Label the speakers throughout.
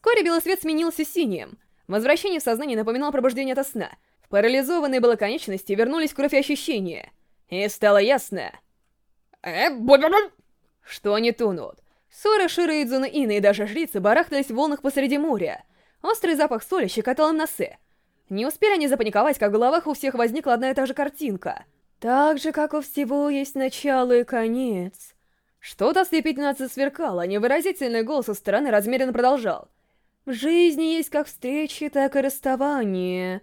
Speaker 1: Вскоре белый свет сменился синим. Возвращение в сознание напоминало пробуждение ото сна. В парализованные было конечности вернулись кровь и ощущения. И стало ясно... Э, что они тонут. Сора, Шира, Идзуна, Ина и даже жрицы барахтались в волнах посреди моря. Острый запах соли щекотал им носы. Не успели они запаниковать, как в головах у всех возникла одна и та же картинка. Так же, как у всего есть начало и конец. Что-то ослепительно засверкало, а невыразительный голос со стороны размеренно продолжал. В жизни есть как встречи, так и расставания.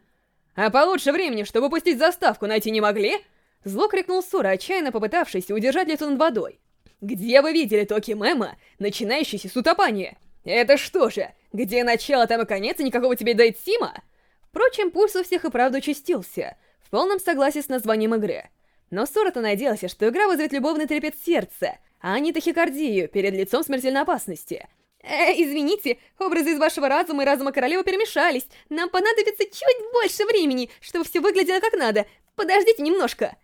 Speaker 1: А получше времени, чтобы пустить заставку, найти не могли? Зло крикнул Сура, отчаянно попытавшись удержать лицо над водой. Где вы видели токи мема, начинающийся с утопания? Это что же, где начало, там и конец, и никакого тебе дает Сима? Впрочем, пульс у всех и правда участился, в полном согласии с названием игры. Но Сура-то надеялся, что игра вызовет любовный трепет сердца, а не тахикардию перед лицом смертельной опасности. Э, извините, образы из вашего разума и разума королевы перемешались. Нам понадобится чуть больше времени, чтобы все выглядело как надо. Подождите немножко.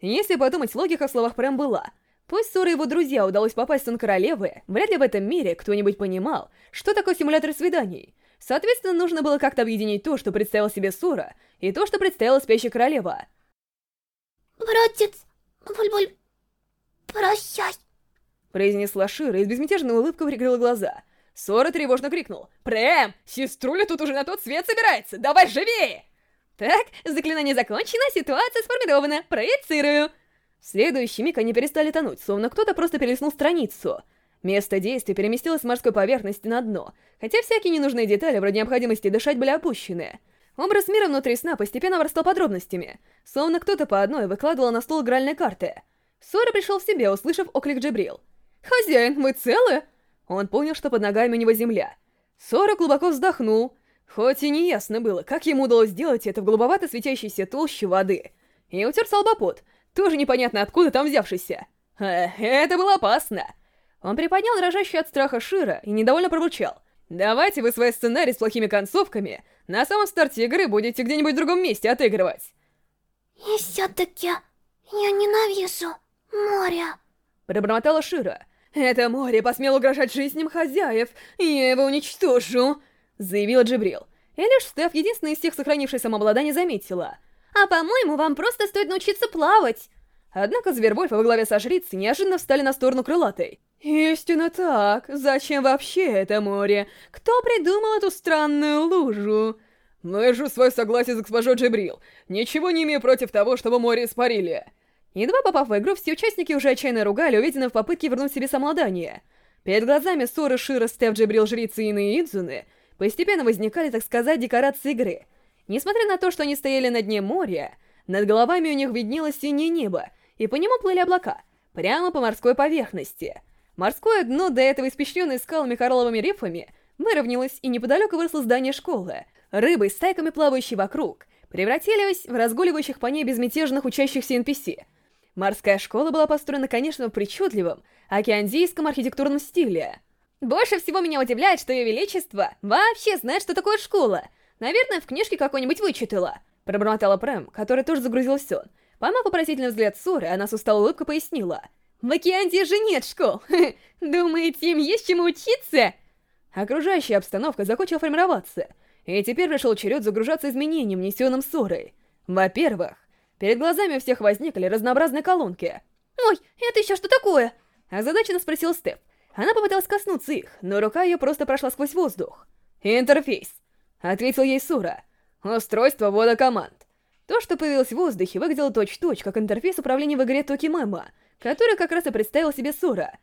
Speaker 1: Если подумать, логика в словах прям была. Пусть Сора и его друзья удалось попасть в сон королевы, вряд ли в этом мире кто-нибудь понимал, что такое симулятор свиданий. Соответственно, нужно было как-то объединить то, что представила себе Сора, и то, что представила спящая королева.
Speaker 2: «Братец, Буль-Буль, прощай!»
Speaker 1: Произнесла Шира и с безмятежной улыбкой прикрыла глаза. Сора тревожно крикнул. «Прэм, сеструля тут уже на тот свет собирается, давай живее!» Так, заклинание закончено, ситуация сформирована, проецирую. В следующий миг они перестали тонуть, словно кто-то просто перелистнул страницу. Место действия переместилось с морской поверхности на дно, хотя всякие ненужные детали, вроде необходимости дышать, были опущены. Образ мира внутри сна постепенно вырастал подробностями, словно кто-то по одной выкладывал на стол игральные карты. Сора пришел в себя, услышав оклик Джибрил. «Хозяин, вы целы?» Он понял, что под ногами у него земля. Сора глубоко вздохнул, хоть и не ясно было, как ему удалось сделать это в голубовато светящейся толще воды. И утер салбопот, тоже непонятно откуда там взявшийся. Э, это было опасно. Он приподнял дрожащий от страха Шира и недовольно пробурчал. «Давайте вы свои сценарии с плохими концовками на самом старте игры будете где-нибудь в другом месте отыгрывать».
Speaker 2: «И все-таки я ненавижу море», —
Speaker 1: пробормотала Шира. «Это море посмело угрожать жизням хозяев, я его уничтожу», — заявила Джибрил. И лишь Стеф, единственная из всех сохранившей самообладание, заметила. «А по-моему, вам просто стоит научиться плавать!» Однако Звервольф во главе со жрицей неожиданно встали на сторону крылатой. «Истинно так. Зачем вообще это море? Кто придумал эту странную лужу?» «Выжу свое согласие с госпожой Джибрил. Ничего не имею против того, чтобы море испарили». Едва попав в игру, все участники уже отчаянно ругали, увиденные в попытке вернуть себе самообладание. Перед глазами Соры, Шира, Стеф, Джибрил, Жрицы и Идзуны постепенно возникали, так сказать, декорации игры. Несмотря на то, что они стояли на дне моря, над головами у них виднелось синее небо, и по нему плыли облака, прямо по морской поверхности. Морское дно, до этого испещренное скалами коралловыми рифами, выровнялось, и неподалеку выросло здание школы. Рыбы, стайками плавающие вокруг, превратились в разгуливающих по ней безмятежных учащихся NPC — Морская школа была построена, конечно, в причудливом, океандийском архитектурном стиле. Больше всего меня удивляет, что Ее Величество вообще знает, что такое школа. Наверное, в книжке какой-нибудь вычитала. Пробормотала Прэм, которая тоже загрузилась в сон. Поймав вопросительный взгляд Соры, она с усталой улыбкой пояснила. «В Океандии же нет школ! Думаете, им есть чему учиться?» Окружающая обстановка закончила формироваться, и теперь пришел черед загружаться изменением, внесенным ссорой. Во-первых, Перед глазами у всех возникли разнообразные колонки. «Ой, это еще что такое?» Озадаченно спросил Степ. Она попыталась коснуться их, но рука ее просто прошла сквозь воздух. «Интерфейс», — ответил ей Сура. «Устройство ввода команд». То, что появилось в воздухе, выглядело точь-в-точь, -точь, как интерфейс управления в игре Токи Мэма, который как раз и представил себе Сура.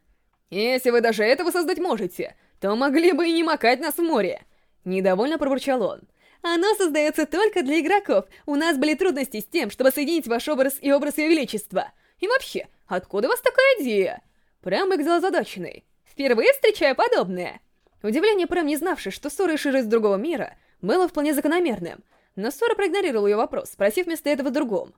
Speaker 1: «Если вы даже этого создать можете, то могли бы и не макать нас в море!» Недовольно пробурчал он. Оно создается только для игроков. У нас были трудности с тем, чтобы соединить ваш образ и образ Ее Величества. И вообще, откуда у вас такая идея? Прям выглядел озадаченный. Впервые встречаю подобное. Удивление Прэм, не знавшей, что ссора Ширы из другого мира, было вполне закономерным. Но Сора проигнорировал ее вопрос, спросив вместо этого другом.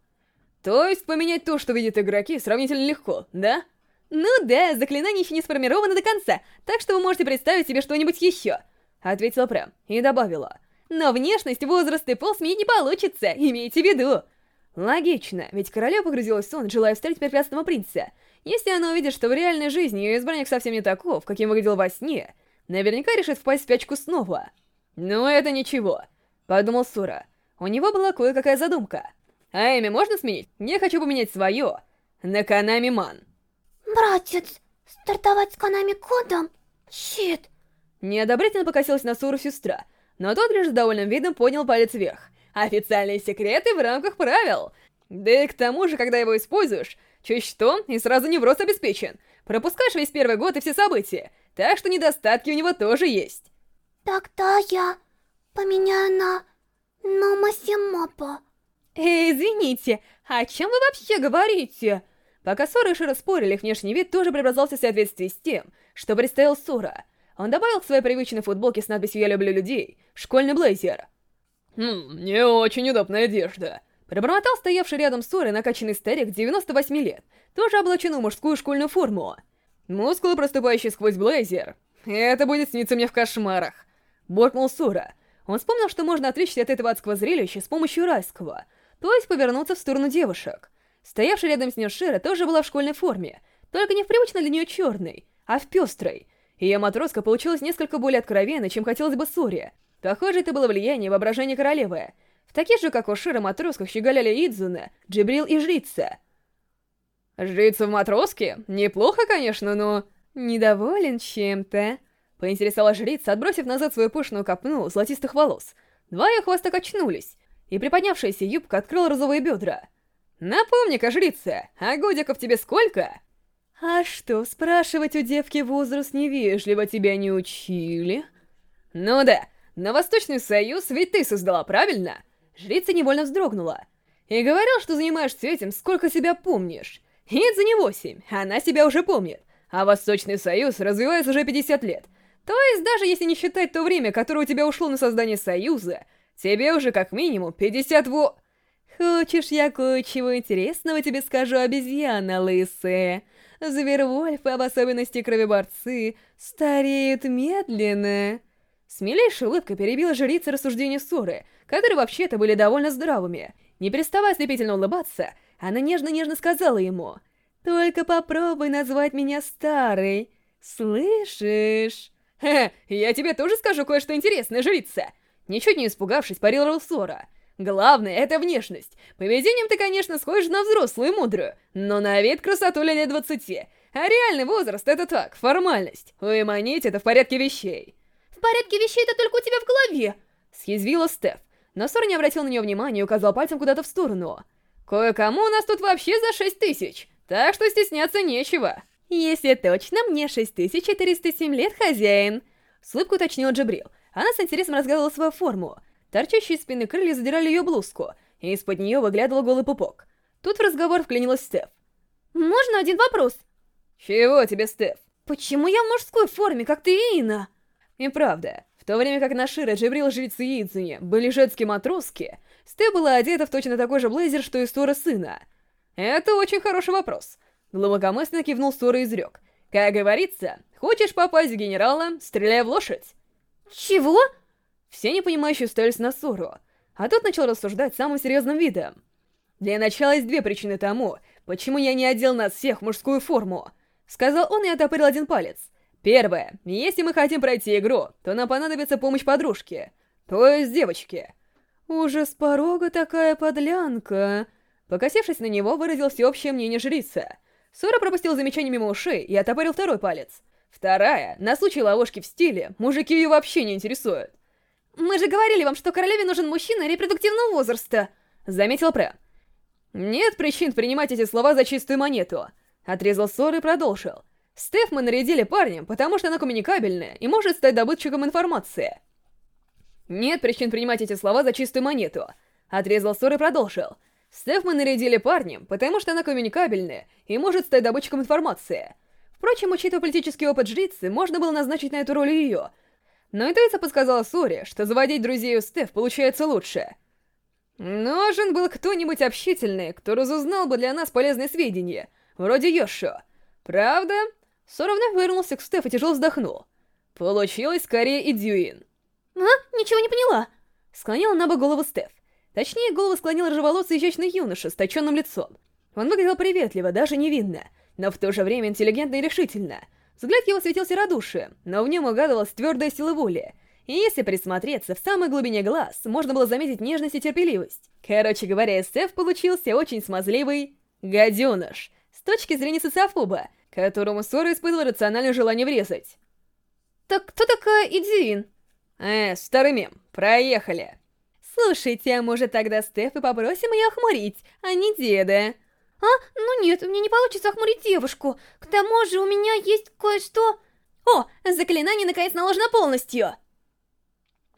Speaker 1: То есть поменять то, что видят игроки, сравнительно легко, да? Ну да, заклинание еще не сформировано до конца, так что вы можете представить себе что-нибудь еще. Ответила Прэм и добавила. Но внешность, возраст и пол сменить не получится, имейте в виду. Логично, ведь королева погрузилась в сон, желая встретить прекрасного принца. Если она увидит, что в реальной жизни ее избранник совсем не таков, каким выглядел во сне, наверняка решит впасть в спячку снова. Но это ничего, подумал Сура. У него была кое-какая задумка. А имя можно сменить? Я хочу поменять свое на Канами Ман.
Speaker 2: Братец, стартовать с Канами кодом? Щит.
Speaker 1: Неодобрительно покосилась на Суру сестра, но тот лишь с довольным видом поднял палец вверх. Официальные секреты в рамках правил. Да и к тому же, когда его используешь, чуть что, и сразу невроз обеспечен. Пропускаешь весь первый год и все события, так что недостатки у него тоже есть.
Speaker 2: Тогда я поменяю на Номасимопо.
Speaker 1: Эй, извините, о чем вы вообще говорите? Пока Сора и Шира спорили, их внешний вид тоже преобразовался в соответствии с тем, что представил Сора. Он добавил к своей привычной футболке с надписью «Я люблю людей» школьный блейзер. «Хм, не очень удобная одежда», Пробормотал стоявший рядом с Сорой накачанный старик 98 лет, тоже облаченный в мужскую школьную форму. Мускулы, проступающие сквозь блейзер. Это будет сниться мне в кошмарах. Буркнул Сора. Он вспомнил, что можно отвлечься от этого адского зрелища с помощью райского, то есть повернуться в сторону девушек. Стоявшая рядом с ней Шира тоже была в школьной форме, только не в привычной для нее черной, а в пестрой. Ее матроска получилась несколько более откровенной, чем хотелось бы Соре. Похоже, это было влияние воображения королевы — в таких же, как у Шира, матросках щеголяли Идзуна, Джибрил и Жрица. «Жрица в матроске? Неплохо, конечно, но...» «Недоволен чем-то?» — поинтересовала жрица, отбросив назад свою пышную копну золотистых волос. Два ее хвоста качнулись, и приподнявшаяся юбка открыла розовые бедра. «Напомни-ка, жрица, а годиков тебе сколько?» «А что, спрашивать у девки возраст невежливо тебя не учили?» «Ну да, но Восточный Союз ведь ты создала, правильно?» Жрица невольно вздрогнула. «И говорил, что занимаешься этим, сколько себя помнишь. Идза не восемь, она себя уже помнит. А Восточный Союз развивается уже 50 лет. То есть, даже если не считать то время, которое у тебя ушло на создание Союза, тебе уже как минимум 52... Хочешь, я кое-чего интересного тебе скажу, обезьяна лысая? Звервольфы, об особенности кровеборцы, стареют медленно. С милейшей улыбкой перебила жрица рассуждения ссоры, которые вообще-то были довольно здравыми. Не переставая слепительно улыбаться, она нежно-нежно сказала ему, «Только попробуй назвать меня старой, слышишь?» «Хе, я тебе тоже скажу кое-что интересное, жрица!» Ничуть не испугавшись, парировал Сора. «Главное — это внешность. Поведением ты, конечно, сходишь на взрослую и мудрую, но на вид красоту лет двадцати. А реальный возраст — это так, формальность. Уйманить — это в порядке вещей».
Speaker 2: В порядке вещей это только у тебя в голове!»
Speaker 1: Съязвила Стеф, но Сор не обратил на нее внимания и указал пальцем куда-то в сторону. «Кое-кому у нас тут вообще за шесть тысяч, так что стесняться нечего!» «Если точно, мне 6307 лет, хозяин!» С улыбкой уточнил Джабрил. Она с интересом разглядывала свою форму. Торчащие спины крылья задирали ее блузку, и из-под нее выглядывал голый пупок. Тут в разговор вклинилась Стеф.
Speaker 2: «Можно один вопрос?»
Speaker 1: «Чего тебе, Стеф?»
Speaker 2: «Почему я в мужской форме, как ты и Ина?»
Speaker 1: И правда, в то время как Нашира, Джибрил, жрицы Идзуни были женские матроски, Сте была одета в точно такой же блейзер, что и Стора сына. Это очень хороший вопрос. Глубокомысленно кивнул Стора и изрек. Как говорится, хочешь попасть в генерала, стреляй в лошадь.
Speaker 2: Чего?
Speaker 1: Все непонимающие уставились на Сору, а тот начал рассуждать самым серьезным видом. Для начала есть две причины тому, почему я не одел нас всех в мужскую форму. Сказал он и отопырил один палец. Первое. Если мы хотим пройти игру, то нам понадобится помощь подружки. То есть девочки. Уже с порога такая подлянка. Покосившись на него, выразил всеобщее мнение жрица. Сора пропустил замечание мимо ушей и отопарил второй палец. Вторая. На случай ловушки в стиле, мужики ее вообще не интересуют.
Speaker 2: «Мы же говорили вам, что королеве нужен мужчина репродуктивного возраста», —
Speaker 1: заметил Прэ. «Нет причин принимать эти слова за чистую монету», — отрезал Сора и продолжил. Стеф мы нарядили парнем, потому что она коммуникабельная и может стать добытчиком информации. Нет причин принимать эти слова за чистую монету. Отрезал Сор и продолжил. Стеф мы нарядили парнем, потому что она коммуникабельная и может стать добытчиком информации. Впрочем, учитывая политический опыт жрицы, можно было назначить на эту роль ее. Но интуиция подсказала Соре, что заводить друзей у Стеф получается лучше. Нужен был кто-нибудь общительный, кто разузнал бы для нас полезные сведения, вроде Йошо. Правда, Сора вновь повернулся к Стеф и тяжело вздохнул. Получилось скорее и Дьюин.
Speaker 2: «А? Ничего не поняла!»
Speaker 1: Склонила на бок голову Стеф. Точнее, голову склонил рыжеволосый изящный юноша с точенным лицом. Он выглядел приветливо, даже невинно, но в то же время интеллигентно и решительно. Взгляд его светился радушием, но в нем угадывалась твердая сила воли. И если присмотреться, в самой глубине глаз можно было заметить нежность и терпеливость. Короче говоря, Стеф получился очень смазливый гаденыш, с точки зрения социофоба, которому Сора испытывал рациональное желание врезать.
Speaker 2: «Так кто такая Идзин?»
Speaker 1: «Э, старый мем, проехали!»
Speaker 2: «Слушайте, а может тогда Стеф и попросим ее охмурить, а не деда?» «А? Ну нет, мне не получится охмурить девушку. К тому же у меня есть кое-что...» «О, заклинание наконец наложено полностью!»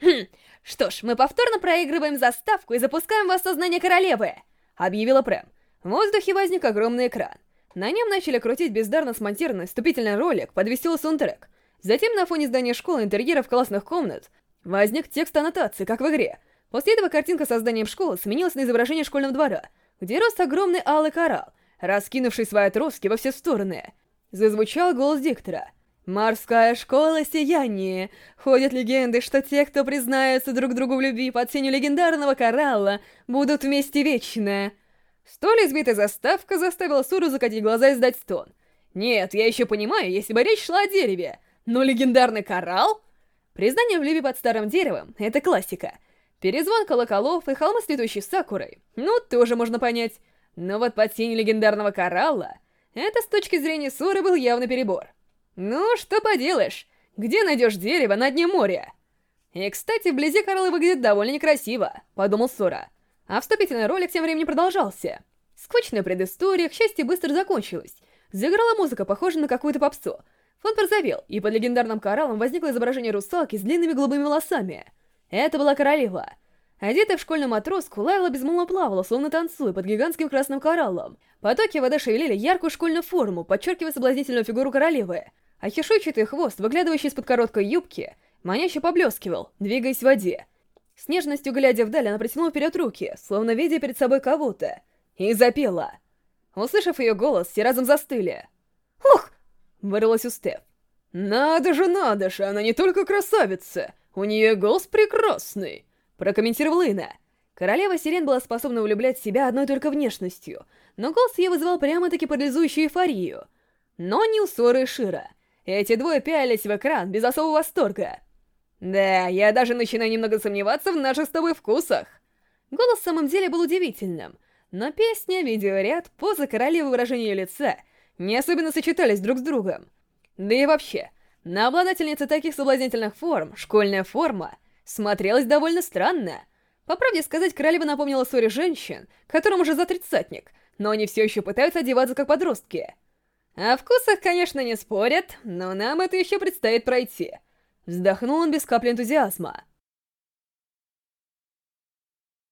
Speaker 1: «Хм, что ж, мы повторно проигрываем заставку и запускаем в осознание королевы!» — объявила Прэм. В воздухе возник огромный экран. На нем начали крутить бездарно смонтированный вступительный ролик под веселый саундтрек. Затем на фоне здания школы интерьеров классных комнат возник текст аннотации, как в игре. После этого картинка со зданием школы сменилась на изображение школьного двора, где рос огромный алый коралл, раскинувший свои отростки во все стороны. Зазвучал голос диктора. «Морская школа сияние! Ходят легенды, что те, кто признаются друг другу в любви под сенью легендарного коралла, будут вместе вечно!» Столь избитая заставка заставила Суру закатить глаза и сдать стон. «Нет, я еще понимаю, если бы речь шла о дереве, но легендарный коралл?» Признание в любви под старым деревом — это классика — Перезвон колоколов и холмы с цветущей сакурой, ну, тоже можно понять. Но вот под тень легендарного коралла, это с точки зрения Соры был явный перебор. Ну, что поделаешь, где найдешь дерево на дне моря? И, кстати, вблизи кораллы выглядит довольно некрасиво, подумал Сора. А вступительный ролик тем временем продолжался. Скучная предыстория, к счастью, быстро закончилась. Заиграла музыка, похожая на какую-то попсу. Фон порозовел, и под легендарным кораллом возникло изображение русалки с длинными голубыми волосами — это была королева. Одетая в школьную матроску, Лайла безмолвно плавала, словно танцуя под гигантским красным кораллом. Потоки воды шевелили яркую школьную форму, подчеркивая соблазнительную фигуру королевы. А хишуйчатый хвост, выглядывающий из-под короткой юбки, маняще поблескивал, двигаясь в воде. С нежностью глядя вдаль, она протянула вперед руки, словно видя перед собой кого-то, и запела. Услышав ее голос, все разом застыли. «Ух!» — вырвалась у Стеф. «Надо же, надо же, она не только красавица, у нее голос прекрасный!» — прокомментировал Ина. Королева Сирен была способна влюблять себя одной только внешностью, но голос ее вызывал прямо-таки парализующую эйфорию. Но не у Соры и Шира. Эти двое пялись в экран без особого восторга. «Да, я даже начинаю немного сомневаться в наших с тобой вкусах!» Голос в самом деле был удивительным, но песня, видеоряд, поза королевы выражения лица не особенно сочетались друг с другом. Да и вообще, на обладательнице таких соблазнительных форм, школьная форма, смотрелась довольно странно. По правде сказать, королева напомнила ссоре женщин, которым уже за тридцатник, но они все еще пытаются одеваться как подростки. О вкусах, конечно, не спорят, но нам это еще предстоит пройти. Вздохнул он без капли энтузиазма.